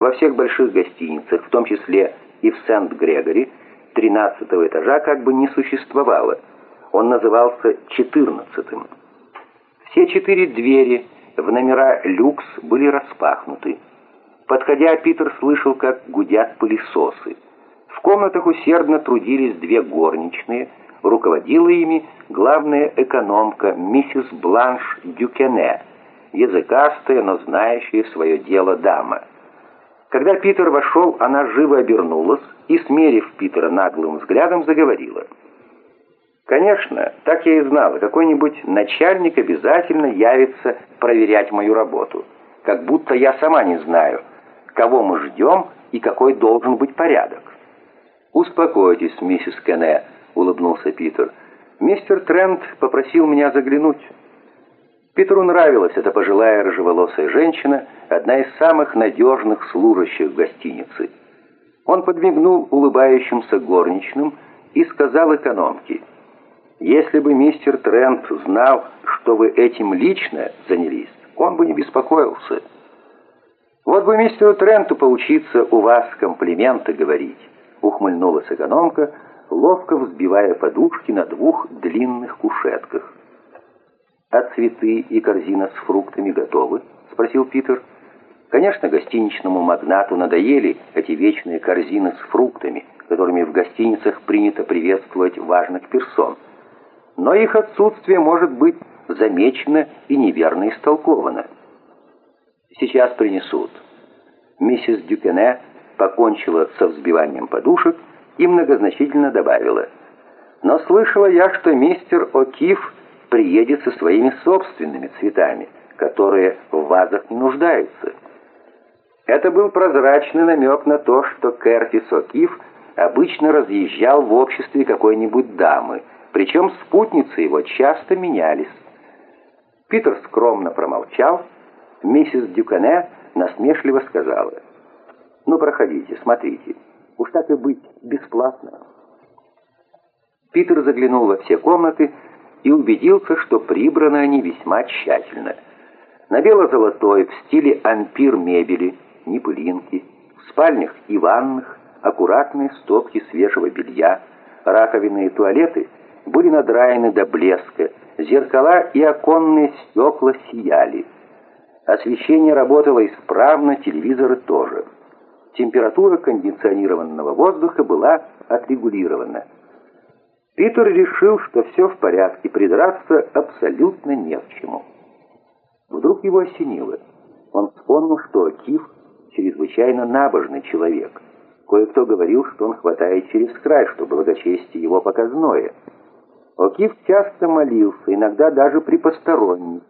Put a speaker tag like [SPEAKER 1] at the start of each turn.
[SPEAKER 1] Во всех больших гостиницах, в том числе и в Сент-Грегори, тринадцатого этажа как бы не существовало. Он назывался четырнадцатым. Все четыре двери в номера люкс были распахнуты. Подходя, Питер слышал, как гудят пылесосы. В комнатах усердно трудились две горничные, руководила ими главная экономка миссис Бланш Дюкене, языкастая, но знающая свое дело дама. Когда Питер вошел, она живо обернулась и, смерив Питера наглым взглядом, заговорила. «Конечно, так я и знала, какой-нибудь начальник обязательно явится проверять мою работу, как будто я сама не знаю, кого мы ждем и какой должен быть порядок». «Успокойтесь, миссис Кене», — улыбнулся Питер. «Мистер Трент попросил меня заглянуть». Петру нравилась эта пожилая рыжеволосая женщина, одна из самых надежных служащих в гостинице. Он подмигнул улыбающимся горничным и сказал экономке, «Если бы мистер Трент знал, что вы этим лично занялись, он бы не беспокоился». «Вот бы мистеру Тренту поучиться у вас комплименты говорить», ухмыльнулась экономка, ловко взбивая подушки на двух длинных кушетках. «А цветы и корзина с фруктами готовы?» — спросил Питер. Конечно, гостиничному магнату надоели эти вечные корзины с фруктами, которыми в гостиницах принято приветствовать важных персон. Но их отсутствие может быть замечено и неверно истолковано. «Сейчас принесут». Миссис Дюкене покончила со взбиванием подушек и многозначительно добавила. «Но слышала я, что мистер О'Кив приедет со своими собственными цветами, которые в вазах не нуждаются. Это был прозрачный намек на то, что Кертис О'Кив обычно разъезжал в обществе какой-нибудь дамы, причем спутницы его часто менялись. Питер скромно промолчал, миссис Дюкане насмешливо сказала, «Ну, проходите, смотрите, уж так и быть, бесплатно». Питер заглянул во все комнаты, и убедился, что прибраны они весьма тщательно. На бело-золотой в стиле ампир мебели, не пылинки, в спальнях и ванных аккуратные стопки свежего белья, раковины и туалеты были надраены до блеска, зеркала и оконные стекла сияли. Освещение работало исправно, телевизоры тоже. Температура кондиционированного воздуха была отрегулирована. Питер решил, что все в порядке, придраться абсолютно не к чему. Вдруг его осенило. Он вспомнил, что Киф чрезвычайно набожный человек. Кое-кто говорил, что он хватает через край, что благочестие его показное. Окиф часто молился, иногда даже при посторонних.